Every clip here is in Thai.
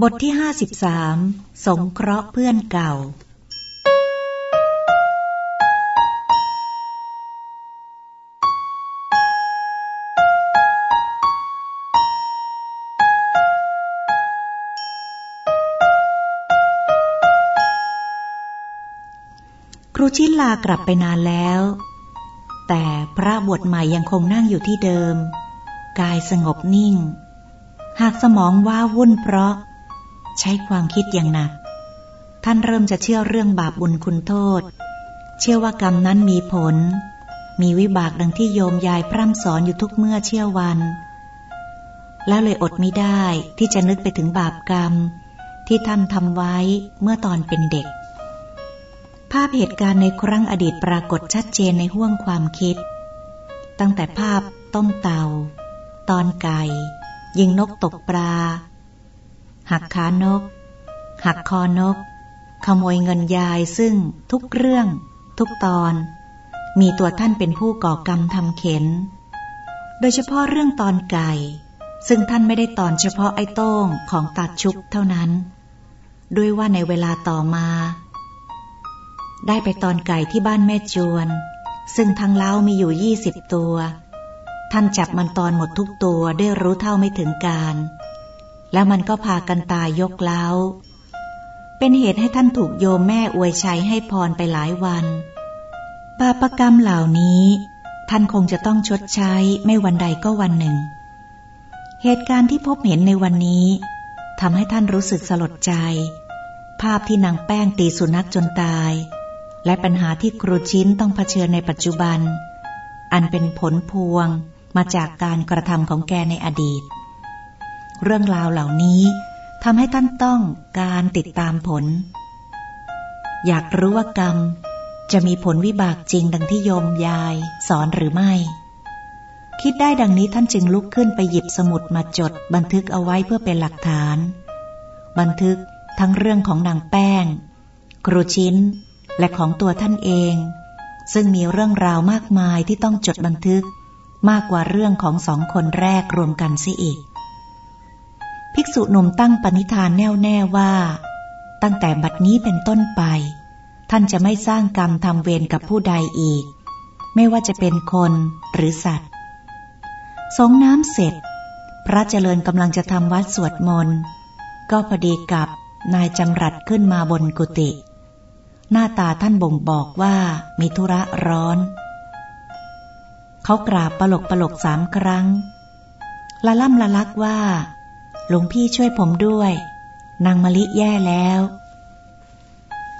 บทที่ห้าสิบสามสงเคราะห์เพื่อนเก่า ครูชินลากลับไปนานแล้ว แต่พระบวชใหม่ยังคงนั่งอยู่ที่เดิม กายสงบนิ่ง หากสมองว้าวุ่นเพราะ ใช้ความคิดอย่างหนัก ท่านเริ่มจะเชื่อเรื่องบาปบุญคุณโทษ เชื่อว่ากรรมนั้นมีผล มีวิบากดังที่โยมยายพร่ำสอนอยู่ทุกเมื่อเชื่อวัน แล้วเลยอดไม่ได้ที่จะนึกไปถึงบาปกรรม ที่ท่านทำไว้เมื่อตอนเป็นเด็ก ภาพเหตุการณ์ในครั้งอดีตปรากฏชัดเจนในห้วงความคิด ตั้งแต่ภาพต้มเตา ตอนไก่ ยิงนกตกปลา หักขานก หักคอนก ขโมยเงินยายซึ่งทุกเรื่อง ทุกตอน มีตัวท่านเป็นผู้ก่อกรรมทำเข็น โดยเฉพาะเรื่องตอนไก่ ซึ่งท่านไม่ได้ตอนเฉพาะไอ้โต้งของตัดชุบเท่านั้น ด้วยว่าในเวลาต่อมา ได้ไปตอนไก่ที่บ้านแม่จวน ซึ่งทั้งเล้ามีอยู่ยี่สิบตัว ท่านจับมันตอนหมดทุกตัวได้รู้เท่าไม่ถึงการ แล้วมันก็พากันตายยกเล้า เป็นเหตุให้ท่านถูกโยมแม่อวยชัยให้พรไปหลายวัน บาปกรรมเหล่านี้ ท่านคงจะต้องชดใช้ไม่วันใดก็วันหนึ่ง เหตุการณ์ที่พบเห็นในวันนี้ทำให้ท่านรู้สึกสลดใจ ภาพที่นางแป้งตีสุนัขจนตาย และปัญหาที่ครูชิ้นต้องเผชิญในปัจจุบัน อันเป็นผลพวงมาจากการกระทำของแกในอดีต เรื่องราวเหล่านี้ทำให้ท่านต้องการติดตามผล อยากรู้ว่ากรรม จะมีผลวิบากจริงดังที่โยมยาย สอนหรือไม่ คิดได้ดังนี้ท่านจึงลุกขึ้นไปหยิบสมุดมาจด บันทึกเอาไว้เพื่อเป็นหลักฐาน บันทึกทั้งเรื่องของนางแป้ง ครูชิ้น และของตัวท่านเอง ซึ่งมีเรื่องราวมากมายที่ต้องจดบันทึกมากกว่าเรื่องของสองคนแรกรวมกันซิอีก ภิกษุหนุ่มตั้งปณิธานแน่วแน่ว่า ตั้งแต่บัดนี้เป็นต้นไป ท่านจะไม่สร้างกรรมทำเวรกับผู้ใดอีก ไม่ว่าจะเป็นคนหรือสัตว์ สงน้ำเสร็จ พระเจริญกำลังจะทำวัดสวดมนต์ ก็พอดีกับนายจำรัดขึ้นมาบนกุฏิหน้าตาท่านบ่งบอกว่ามีธุระร้อน เขากราบปลกปลกสามครั้งละล่ำละลักว่า หลวงพี่ช่วยผมด้วย นางมะลิแย่แล้ว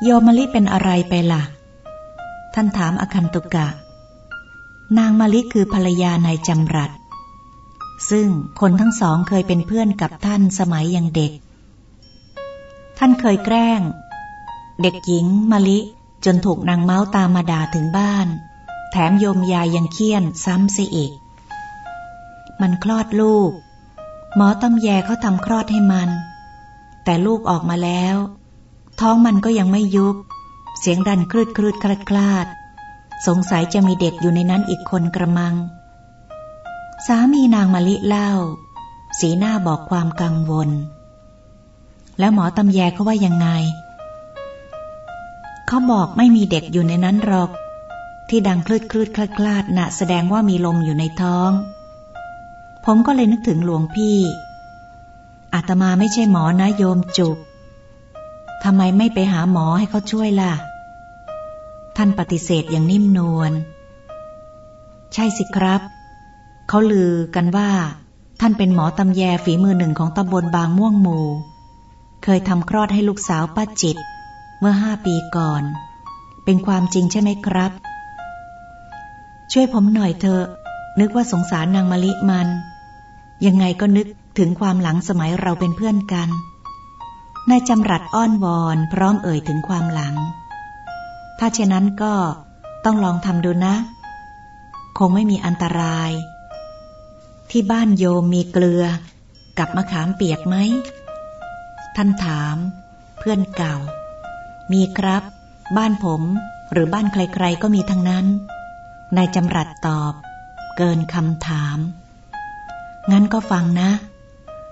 โยมมะลิเป็นอะไรไปละ่ะ ท่านถามอคันตุกะ นางมะลิคือภรรยานายจำรัด ซึ่งคนทั้งสองเคยเป็นเพื่อนกับท่านสมัยยังเด็ก ท่านเคยแกล้ง เด็กหญิงมะลิจนถูกนางเมาส์ตามมาด่าถึงบ้าน แถมโยมยายยังเคี่ยนซ้ำซิอีก มันคลอดลูก หมอตำแยเขาทำคลอดให้มัน แต่ลูกออกมาแล้ว ท้องมันก็ยังไม่ยุบ เสียงดันคลืดคลืดคลาดคลาด สงสัยจะมีเด็กอยู่ในนั้นอีกคนกระมัง สามีนางมะลิเล่า สีหน้าบอกความกังวล แล้วหมอตำแยเขาว่ายังไง เขาบอกไม่มีเด็กอยู่ในนั้นหรอก ที่ดังคลืดคลืดคลาดคลาดนะแสดงว่ามีลมอยู่ในท้อง ผมก็เลยนึกถึงหลวงพี่ อาตมาไม่ใช่หมอนะโยมจุกทำไมไม่ไปหาหมอให้เขาช่วยล่ะ ท่านปฏิเสธอย่างนิ่มนวล ใช่สิครับ เขาลือกันว่า ท่านเป็นหมอตำแยฝีมือหนึ่งของตำบลบางม่วงหมูเคยทำคลอดให้ลูกสาวป้าจิต เมื่อห้าปีก่อน เป็นความจริงใช่ไหมครับ ช่วยผมหน่อยเถอะ นึกว่าสงสารนางมะลิมัน ยังไงก็นึกถึงความหลังสมัยเราเป็นเพื่อนกัน นายจำรัดอ้อนวอนพร้อมเอ่ยถึงความหลัง ถ้าเช่นนั้นก็ต้องลองทำดูนะ คงไม่มีอันตราย ที่บ้านโยมมีเกลือ กับมะขามเปียกไหม ท่านถาม เพื่อนเก่า มีครับ บ้านผมหรือบ้านใครๆก็มีทั้งนั้น นายจำรัดตอบ เกินคำถาม งั้นก็ฟังนะ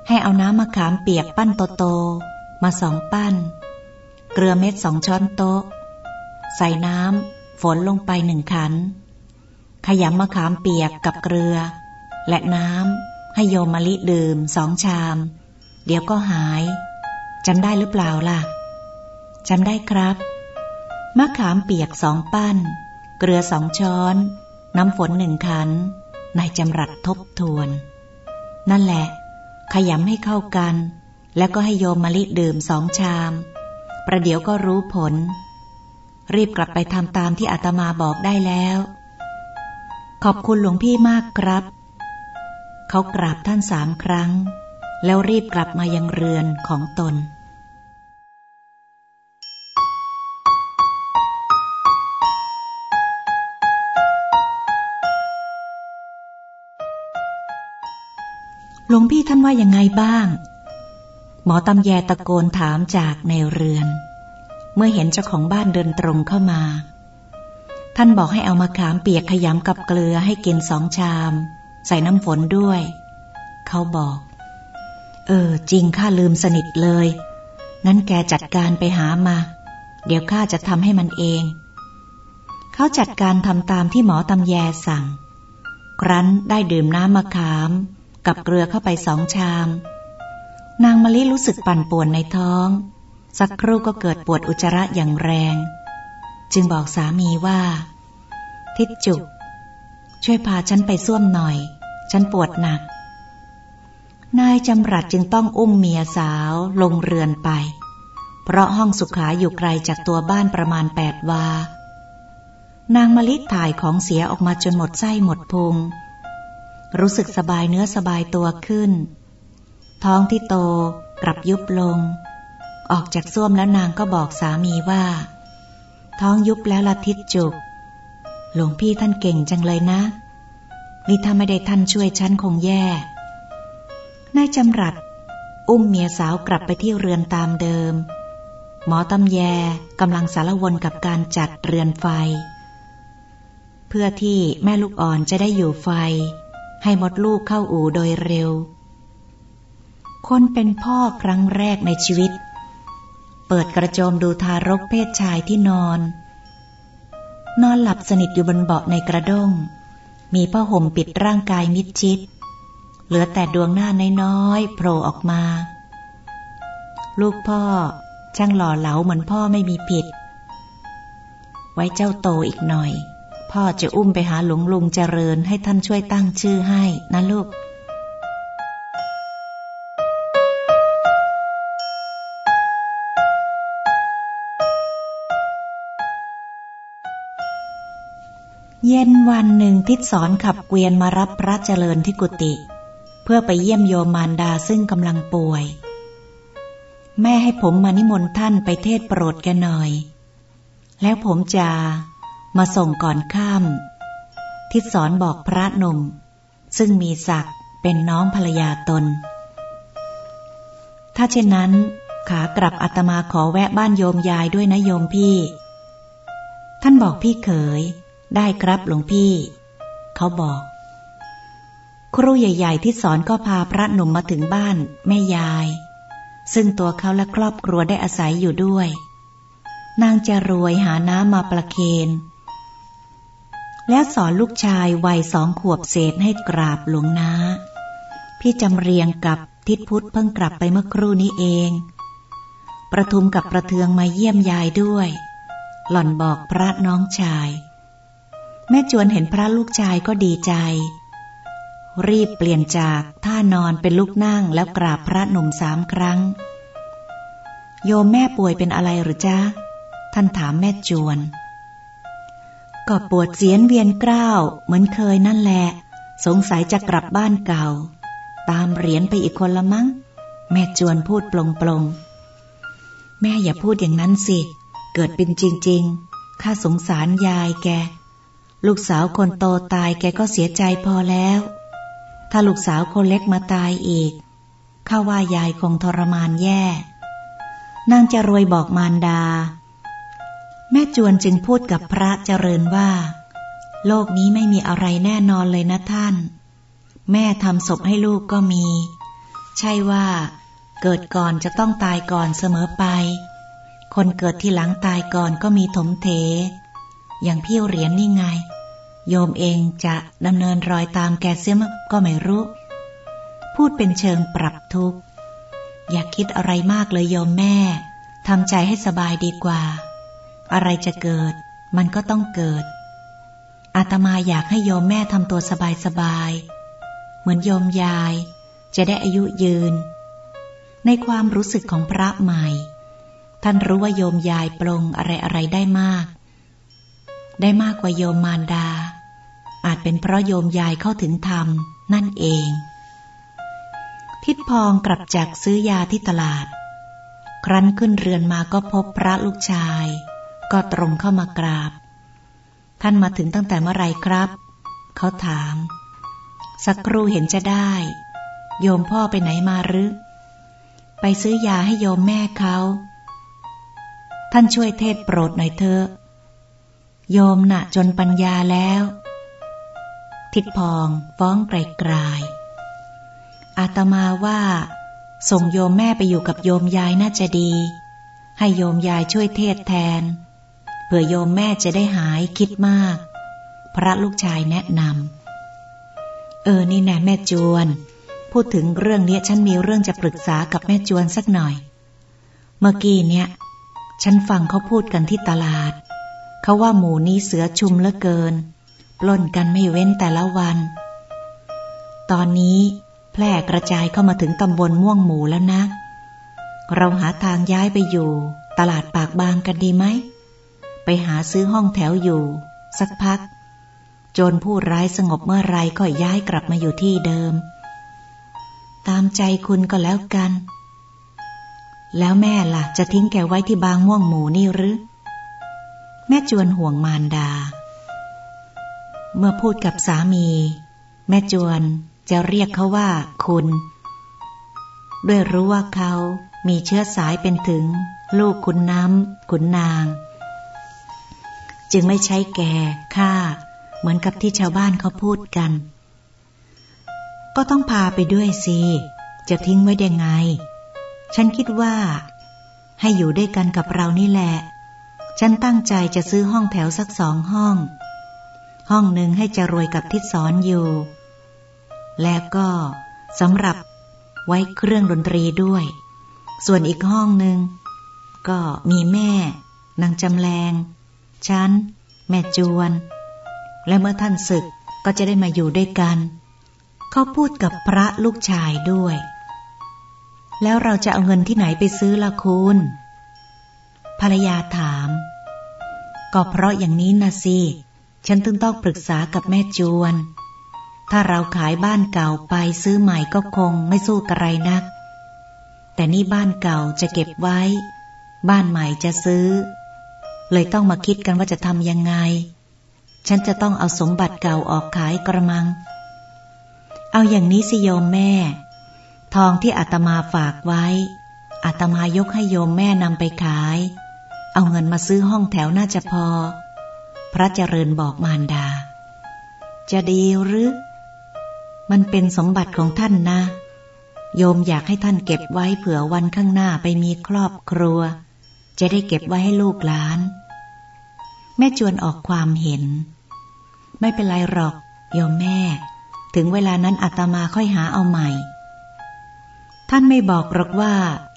ให้เอาน้ำมะขามเปียกปั้นโตๆมาสองปั้น เกลือเม็ดสองช้อนโต๊ะ ใส่น้ำฝนลงไปหนึ่งขัน ขยำมะขามเปียกกับเกลือ และน้ำให้โยมมะลิดื่มสองชาม เดี๋ยวก็หายจำได้หรือเปล่าล่ะจำได้ครับ มะขามเปียกสองปั้น เกลือสองช้อน น้ำฝนหนึ่งขันนายจำรัดทบทวน นั่นแหละ ขยำให้เข้ากัน แล้วก็ให้โยมมะลิดื่มสองชาม ประเดี๋ยวก็รู้ผล รีบกลับไปทำตามที่อาตมาบอกได้แล้ว ขอบคุณหลวงพี่มากครับ เขากราบท่านสามครั้ง แล้วรีบกลับมายังเรือนของตน หลวงพี่ท่านว่ายังไงบ้าง หมอตำแยตะโกนถามจากในเรือน เมื่อเห็นเจ้าของบ้านเดินตรงเข้ามา ท่านบอกให้เอามาขามเปียกขยำกับเกลือให้กินสองชาม ใส่น้ำฝนด้วย เขาบอก เออ จริงข้าลืมสนิทเลยงั้นแกจัดการไปหามา เดี๋ยวข้าจะทำให้มันเอง เขาจัดการทำตามที่หมอตำแยสั่ง ครั้นได้ดื่มน้ำมะขาม กับเกลือเข้าไปสองชาม นางมะลิรู้สึกปั่นป่วนในท้อง สักครู่ก็เกิดปวดอุจจาระอย่างแรง จึงบอกสามีว่า ทิดจุก ช่วยพาฉันไปส้วมหน่อย ฉันปวดหนัก นายจำรัดจึงต้องอุ้มเมียสาวลงเรือนไป เพราะห้องสุขาอยู่ไกลจากตัวบ้านประมาณแปดวานางมะลิถ่ายของเสียออกมาจนหมดไส้หมดพุง รู้สึกสบายเนื้อสบายตัวขึ้น ท้องที่โตกลับยุบลง ออกจากส้วมแล้วนางก็บอกสามีว่า ท้องยุบแล้วละทิศจุก หลวงพี่ท่านเก่งจังเลยนะ นี่ถ้าไม่ได้ท่านช่วยฉันคงแย่ นายจำรัด อุ้มเมียสาวกลับไปที่เรือนตามเดิม หมอตำแยกำลังสารวนกับการจัดเรือนไฟ เพื่อที่แม่ลูกอ่อนจะได้อยู่ไฟ ให้มดลูกเข้าอู่โดยเร็ว คนเป็นพ่อครั้งแรกในชีวิต เปิดกระโจมดูทารกเพศชายที่นอน นอนหลับสนิทอยู่บนเบาะในกระด้ง มีผ้าห่มปิดร่างกายมิดชิด เหลือแต่ดวงหน้าน้อยๆโผล่ออกมา ลูกพ่อช่างหล่อเหลาเหมือนพ่อไม่มีผิด ไว้เจ้าโตอีกหน่อย พ่อจะอุ้มไปหาหลวงลุงเจริญให้ท่านช่วยตั้งชื่อให้นะลูกเย็นวันหนึ่งทิศสอนขับเกวียนมารับพระเจริญที่กุฏิเพื่อไปเยี่ยมโยมารดาซึ่งกำลังป่วย แม่ให้ผมมานิมนต์ท่านไปเทศโปรดแกหน่อย แล้วผมจะ มาส่งก่อนข้าม ทิศสอนบอกพระนม ซึ่งมีศักดิ์เป็นน้องภรรยาตน ถ้าเช่นนั้น ขากลับอาตมาขอแวะบ้านโยมยายด้วยนะโยมพี่ ท่านบอกพี่เขย ได้ครับหลวงพี่ เขาบอก ครูใหญ่ ๆ ที่สอนก็พาพระหนุ่มมาถึงบ้าน แม่ยาย ซึ่งตัวเขาและครอบครัวได้อาศัยอยู่ด้วยนางจะรวยหาน้ำมาประเคน แล้วสอนลูกชายวัยสองขวบเศษให้กราบหลวงนาพี่จำเรียงกับทิศพุทธเพิ่งกลับไปเมื่อครู่นี้เอง ประทุมกับประเทืองมาเยี่ยมยายด้วย หล่อนบอกพระน้องชาย แม่จวนเห็นพระลูกชายก็ดีใจ รีบเปลี่ยนจากท่านอนเป็นลูกนั่งแล้วกราบพระหนุ่มสามครั้ง โยมแม่ป่วยเป็นอะไรหรือจ๊ะ ท่านถามแม่จวน ก็ปวดเสียนเวียนกล้าวเหมือนเคยนั่นแหละ สงสัยจะกลับบ้านเก่า ตามเหรียญไปอีกคนละมั้ง แม่จวนพูดปลงปลงแม่อย่าพูดอย่างนั้นสิ เกิดเป็นจริง ๆ ข้าสงสารยายแก ลูกสาวคนโตตายแกก็เสียใจพอแล้ว ถ้าลูกสาวคนเล็กมาตายอีก ข้าว่ายายคงทรมานแย่ นางจะรวยบอกมารดา แม่จวนจึงพูดกับพระเจริญว่า โลกนี้ไม่มีอะไรแน่นอนเลยนะท่าน แม่ทำศพให้ลูกก็มี ใช่ว่า เกิดก่อนจะต้องตายก่อนเสมอไป คนเกิดที่หลังตายก่อนก็มีถมเถ อย่างพี่เหรียญนี่ไง โยมเองจะดำเนินรอยตามแกเสียมก็ไม่รู้ พูดเป็นเชิงปรับทุกข์ อย่าคิดอะไรมากเลยโยมแม่ทำใจให้สบายดีกว่า อะไรจะเกิด มันก็ต้องเกิด อาตมาอยากให้โยมแม่ทำตัวสบายๆเหมือนโยมยาย จะได้อายุยืน ในความรู้สึกของพระใหม่ ท่านรู้ว่าโยมยายปรงอะไรอะไรได้มาก ได้มากกว่าโยมมารดา อาจเป็นเพราะโยมยายเข้าถึงธรรมนั่นเอง ทิดพองกลับจากซื้อยาที่ตลาด ครั้นขึ้นเรือนมาก็พบพระลูกชาย ก็ตรงเข้ามากราบ ท่านมาถึงตั้งแต่เมื่อไรครับ เขาถาม สักครู่เห็นจะได้ โยมพ่อไปไหนมาหรือ ไปซื้อยาให้โยมแม่เขา ท่านช่วยเทศโปรดหน่อยเถอะโยมน่ะจนปัญญาแล้ว ทิดพองฟ้องไกลๆอาตมาว่า ส่งโยมแม่ไปอยู่กับโยมยายน่าจะดี ให้โยมยายช่วยเทศแทน ผื่อโยมแม่จะได้หายคิดมาก พระลูกชายแนะนำเออนี่แน่แม่จวน พูดถึงเรื่องนี้ฉันมีเรื่องจะปรึกษากับแม่จวนสักหน่อย เมื่อกี้เนี่ย ฉันฟังเขาพูดกันที่ตลาด เขาว่าหมูนี้เสือชุมเหลือเกิน ปล้นกันไม่เว้นแต่ละวัน ตอนนี้แพร่กระจายเข้ามาถึงตำบลม่วงหมูแล้วนะ เราหาทางย้ายไปอยู่ ตลาดปากบางกันดีไหม ไปหาซื้อห้องแถวอยู่ สักพักจรผู้ร้ายสงบเมื่อไรก็ย้ายกลับมาอยู่ที่เดิม ตามใจคุณก็แล้วกัน แล้วแม่ล่ะ จะทิ้งแกไว้ที่บางม่วงหมูนี่หรือ แม่จวนห่วงมารดา เมื่อพูดกับสามี แม่จวนจะเรียกเขาว่าคุณด้วยรู้ว่าเขามีเชื้อสายเป็นถึง ลูกคุณน้ำขุนนาง จึงไม่ใช้แก่ข้าเหมือนกับที่ชาวบ้านเขาพูดกัน ก็ต้องพาไปด้วยสิ จะทิ้งไว้ได้ไง ฉันคิดว่า ให้อยู่ด้วยกันกับเรานี่แหละ ฉันตั้งใจจะซื้อห้องแถวสักสองห้อง ห้องหนึ่งให้จะรวยกับทิศสอนอยู่ และก็สำหรับไว้เครื่องดนตรีด้วย ส่วนอีกห้องหนึ่งก็มีแม่ นางจำแรง ฉัน แม่จวน และเมื่อท่านศึกก็จะได้มาอยู่ด้วยกัน เขาพูดกับพระลูกชายด้วย แล้วเราจะเอาเงินที่ไหนไปซื้อละคุณ ภรรยาถาม ก็เพราะอย่างนี้นะสิ ฉันต้องต้องปรึกษากับแม่จวน ถ้าเราขายบ้านเก่าไปซื้อใหม่ก็คงไม่สู้กระไรนัก แต่นี่บ้านเก่าจะเก็บไว้ บ้านใหม่จะซื้อ เลยต้องมาคิดกันว่าจะทำยังไง ฉันจะต้องเอาสมบัติเก่าออกขายกระมัง เอาอย่างนี้สิโยมแม่ ทองที่อาตมาฝากไว้อาตมายกให้โยมแม่นำไปขาย เอาเงินมาซื้อห้องแถวน่าจะพอ พระเจริญบอกมารดา จะดีหรือ มันเป็นสมบัติของท่านนะ โยมอยากให้ท่านเก็บไว้เผื่อวันข้างหน้าไปมีครอบครัว จะได้เก็บไว้ให้ลูกหลาน แม่จวนออกความเห็น ไม่เป็นไรหรอกโยมแม่ ถึงเวลานั้นอาตมาค่อยหาเอาใหม่ ท่านไม่บอกหรอกว่า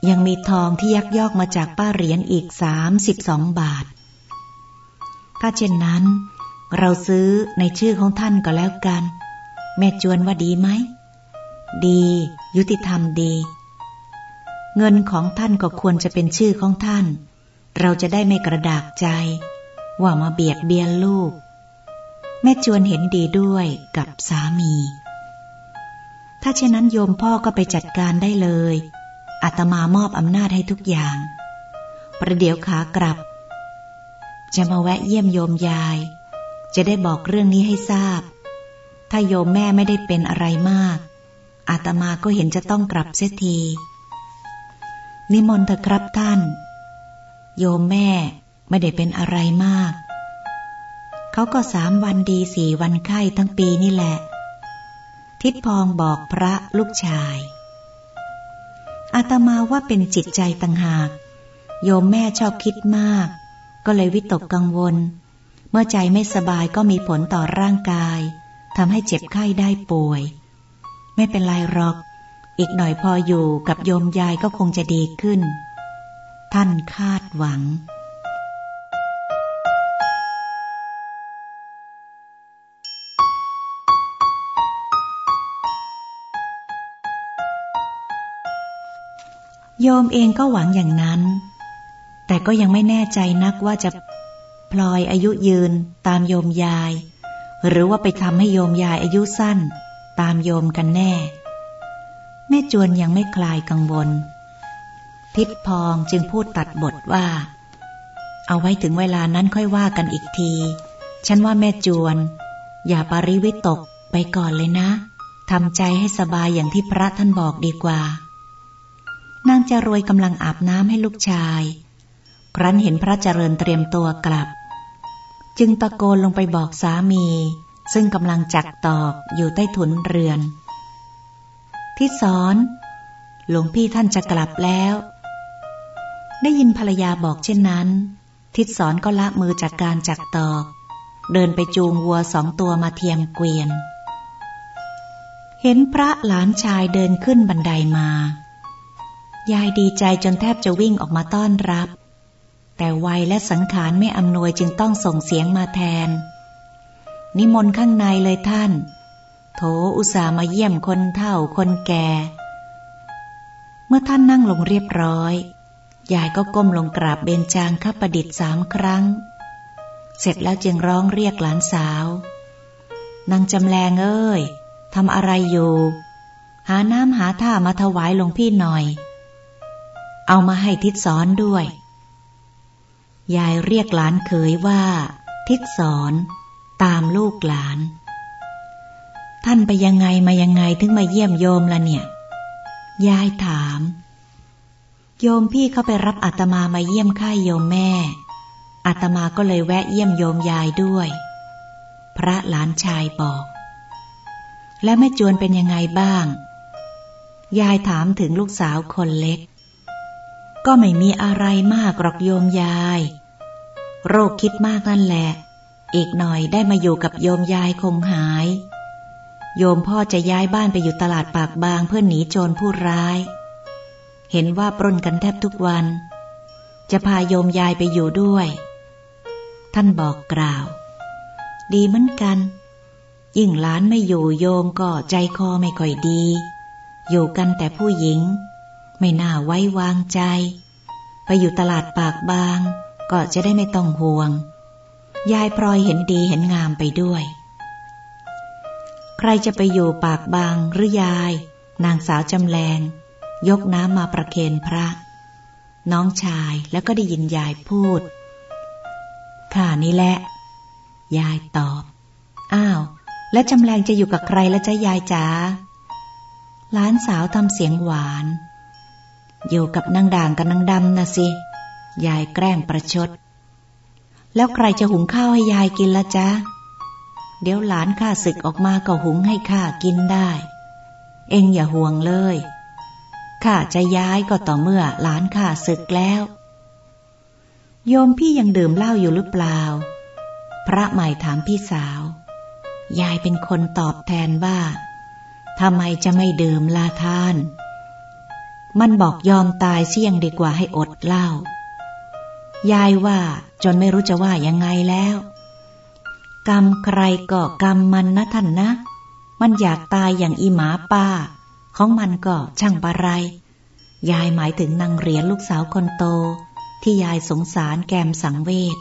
ยังมีทองที่ยักยอกมาจากป้าเหรียญอีกสามสิบสองบาท ถ้าเช่นนั้น เราซื้อในชื่อของท่านก็แล้วกัน แม่จวนว่าดีไหม ดี ยุติธรรมดี เงินของท่านก็ควรจะเป็นชื่อของท่าน เราจะได้ไม่กระดากใจ ว่ามาเบียดเบียนลูก แม่จวนเห็นดีด้วยกับสามี ถ้าเช่นนั้นโยมพ่อก็ไปจัดการได้เลยอาตมามอบอำนาจให้ทุกอย่าง ประเดี๋ยวขากลับ จะมาแวะเยี่ยมโยมยาย จะได้บอกเรื่องนี้ให้ทราบ ถ้าโยมแม่ไม่ได้เป็นอะไรมาก อาตมาก็เห็นจะต้องกลับเสียที นิมนต์เถอะครับท่าน โยมแม่ ไม่ได้เป็นอะไรมาก เขาก็สามวันดีสี่วันไข้ทั้งปีนี่แหละ ทิดพองบอกพระลูกชาย อาตมาว่าเป็นจิตใจต่างหาก โยมแม่ชอบคิดมาก ก็เลยวิตกกังวล เมื่อใจไม่สบายก็มีผลต่อร่างกายทำให้เจ็บไข้ได้ป่วย ไม่เป็นไรหรอก อีกหน่อยพออยู่กับโยมยายก็คงจะดีขึ้น ท่านคาดหวัง โยมเองก็หวังอย่างนั้น แต่ก็ยังไม่แน่ใจนักว่าจะพลอยอายุยืนตามโยมยาย หรือว่าไปทำให้โยมยายอายุสั้น ตามโยมกันแน่ แม่จวนยังไม่คลายกังวลทิดพองจึงพูดตัดบทว่า เอาไว้ถึงเวลานั้นค่อยว่ากันอีกที ฉันว่าแม่จวน อย่าปริวิตกไปก่อนเลยนะทำใจให้สบายอย่างที่พระท่านบอกดีกว่า นางจะรวยกำลังอาบน้ำให้ลูกชาย ครั้นเห็นพระเจริญเตรียมตัวกลับ จึงตะโกนลงไปบอกสามี ซึ่งกำลังจักตอกอยู่ใต้ถุนเรือน ที่สอนหลวงพี่ท่านจะกลับแล้ว ได้ยินภรรยาบอกเช่นนั้น ทิศสอนก็ละมือจากการจักตอก เดินไปจูงวัวสองตัวมาเทียมเกวียน เห็นพระหลานชายเดินขึ้นบันไดมา ยายดีใจจนแทบจะวิ่งออกมาต้อนรับ แต่วัยและสังขารไม่อำนวยจึงต้องส่งเสียงมาแทน นิมนต์ข้างในเลยท่าน โถอุตส่ามาเยี่ยมคนเฒ่าคนแก่ เมื่อท่านนั่งลงเรียบร้อย ยายก็ก้มลงกราบเบญจางคประดิษฐ์สามครั้ง เสร็จแล้วจึงร้องเรียกหลานสาว นางจำแรงเอ้ยทำอะไรอยู่ หาน้ำหาท่ามาถวายหลวงพี่หน่อย เอามาให้ทิศสอนด้วย ยายเรียกหลานเขยว่า ทิศสอนตามลูกหลาน ท่านไปยังไงมายังไงถึงมาเยี่ยมโยมละเนี่ย ยายถาม โยมพี่เขาไปรับอาตมามาเยี่ยมค่ายโยมแม่อาตมาก็เลยแวะเยี่ยมโยมยายด้วย พระหลานชายบอก แล้วแม่จวนเป็นยังไงบ้าง ยายถามถึงลูกสาวคนเล็ก ก็ไม่มีอะไรมากหรอกโยมยาย โรคคิดมากนั่นแหละ อีกหน่อยได้มาอยู่กับโยมยายคงหาย โยมพ่อจะย้ายบ้านไปอยู่ตลาดปากบางเพื่อหนีโจรผู้ร้าย เห็นว่าปล้นกันแทบทุกวัน จะพาโยมยายไปอยู่ด้วย ท่านบอกกล่าว ดีเหมือนกัน ยิ่งหลานไม่อยู่โยมก็ใจคอไม่ค่อยดี อยู่กันแต่ผู้หญิง ไม่น่าไว้วางใจ ไปอยู่ตลาดปากบาง ก็จะได้ไม่ต้องห่วง ยายพลอยเห็นดีเห็นงามไปด้วย ใครจะไปอยู่ปากบางหรือยาย นางสาวจำแรงยกน้ำมาประเคนพระ น้องชายแล้วก็ได้ยินยายพูดข้านี่แหละ ยายตอบ อ้าว แล้วจำแรงจะอยู่กับใครแล้วจะยายจ๋าหลานสาวทำเสียงหวาน อยู่กับนางด่างกับนางดำนะสิ ยายแกล้งประชด แล้วใครจะหุงข้าวให้ยายกินละจ๊ะ เดี๋ยวหลานข้าศึกออกมาก็หุงให้ข้ากินได้ เองอย่าห่วงเลย ข้าจะย้ายก็ต่อเมื่อหลานข้าศึกแล้ว โยมพี่ยังดื่มเหล้าอยู่หรือเปล่า พระใหม่ถามพี่สาว ยายเป็นคนตอบแทนว่าทำไมจะไม่ดื่มลาทาน มันบอกยอมตายเสี่ยงดีกว่าให้อดเหล้า ยายว่าจนไม่รู้จะว่ายังไงแล้ว กรรมใครก็กรรมมันนะท่านนะ มันอยากตายอย่างอีหมาป้า ของมันก็ช่างปะไร ยายหมายถึงนางเหรียญลูกสาวคนโต ที่ยายสงสารแกมสังเวช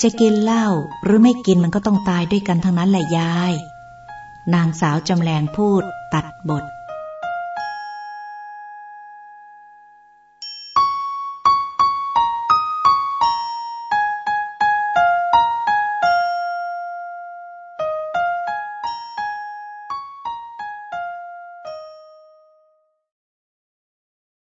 จะกินเหล้าหรือไม่กินมันก็ต้องตายด้วยกันทั้งนั้นแหละยาย นางสาวจำแรงพูดตัดบท